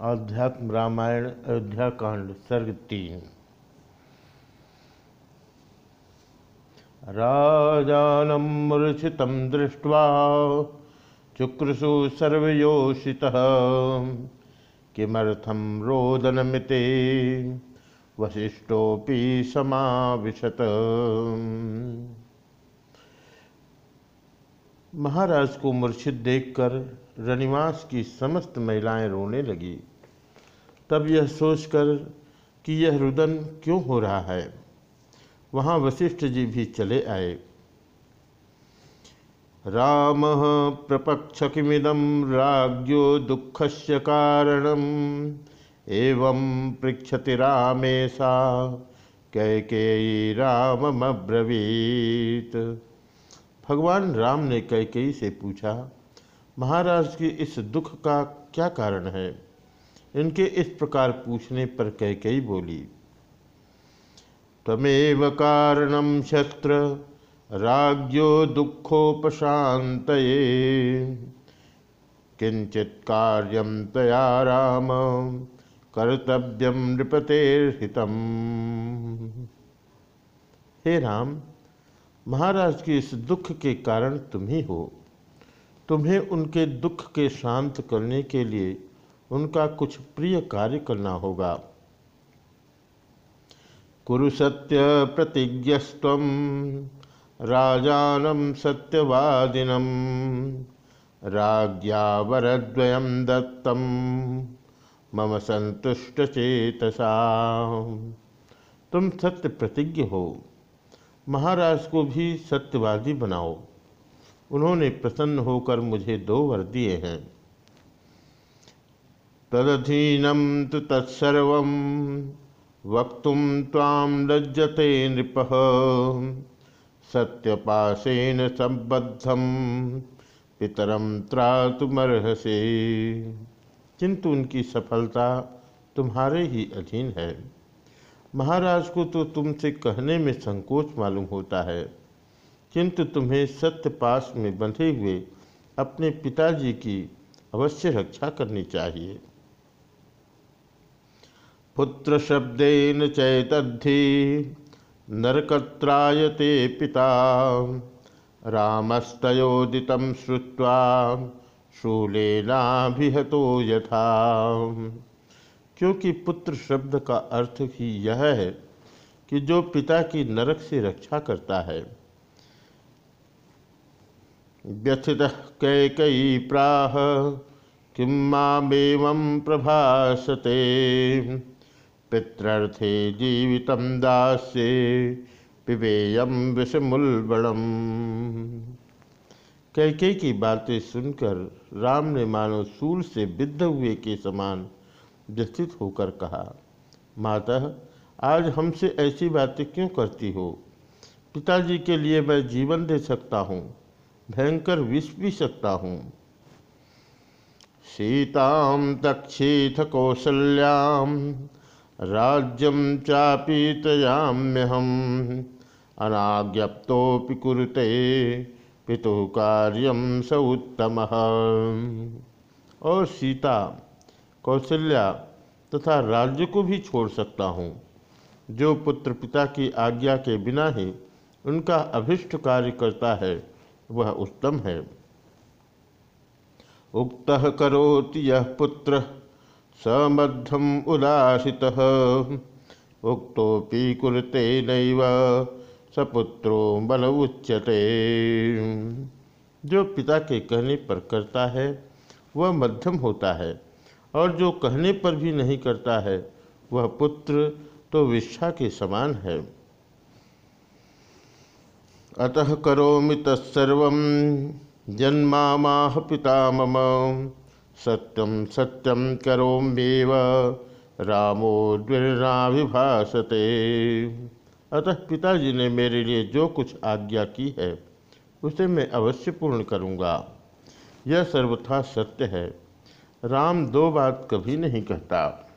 आध्यात्म रामायण अयोध्या कांड सर्ग तीन। राजानं मूर्छितं दृष्ट्वा चुक्रसु सर्वयोषितः, किमर्थं रोदनमिते? वसिष्ठोऽपि समाविशत। महाराज को मूर्छित देखकर रनिवास की समस्त महिलाएँ रोने लगी। तब यह सोचकर कि यह रुदन क्यों हो रहा है? वहाँ वशिष्ठ जी भी चले आए। राम प्रपक्ष किमिदम राज्यो से कारणम, एवं पृछति रामेशा कैकेयी रामब्रवीत भगवान राम ने कैकेयी से पूछा महाराज के इस दुख का क्या कारण है? इनके इस प्रकार पूछने पर कैकेयी बोली, तमेव कारणम शस्त्र राज्यो दुखोपशात किंचित कार्यम तया राम कर्तव्यम नृपतेर्हितम हे राम, महाराज के इस दुख के कारण तुम ही हो। तुम्हें उनके दुख के शांत करने के लिए उनका कुछ प्रिय कार्य करना होगा। कुरु सत्य प्रतिज्ञस्व राजानम सत्यवादिनम राज्ञा वरद्वयम दत्तम मम संतुष्ट चेतसा तुम सत्य प्रतिज्ञ हो, महाराज को भी सत्यवादी बनाओ। उन्होंने प्रसन्न होकर मुझे दो वर दिए हैं। तदधीनम तो तत्सर्व, वक्त ताम लज्जते नृप सत्यपाशेन संबद्धम पितरम त्रातुमर्हसे। किंतु उनकी सफलता तुम्हारे ही अधीन है। महाराज को तो तुमसे कहने में संकोच मालूम होता है। किंतु तुम्हें सत्य पास में बंधे हुए अपने पिताजी की अवश्य रक्षा करनी चाहिए। पुत्र शब्देन चैतद्धि नरकत्रायते पिता रामस्तोदित श्रुवा शूलेनाभिहतो यथा। क्योंकि पुत्र शब्द का अर्थ ही यह है कि जो पिता की नरक से रक्षा करता है व्यथित कैकयी प्राह, किं प्रभासते? पितृर्थे जीवित दास्ये पिबेयम विषमुलबणम। कैके की बातें सुनकर राम ने मानो सूल से बिद्ध हुए के समान व्यथित होकर कहा, माता, आज हमसे ऐसी बातें क्यों करती हो? पिताजी के लिए मैं जीवन दे सकता हूँ। भयंकर विष भी सकता हूँ। सीताम तक्षीथ कौसल्याम राज्यम चापीतयाम्यहम अनाज्ञप्तोपि कुरुते, पितु कार्यम स उत्तम। और सीता कौशल्या तथा राज्य को भी छोड़ सकता हूँ। जो पुत्र पिता की आज्ञा के बिना ही उनका अभिष्ट कार्य करता है वह उत्तम है। उक्त करोति यह पुत्र समद्धम उदासित। उक्तोपि कुरते नैव सपुत्रो बल उच्यते। जो पिता के कहने पर करता है, वह मध्यम होता है, और जो कहने पर भी नहीं करता है, वह पुत्र तो विश्वा के समान है। अतः करोमि तत्सर्व। जन्माह पिता मम सत्यम सत्यम करोम्येव। रामो द्विर्नाभिभाषते अतः पिताजी ने मेरे लिए जो कुछ आज्ञा की है, उसे मैं अवश्य पूर्ण करूँगा। यह सर्वथा सत्य है। राम दो बात कभी नहीं कहता।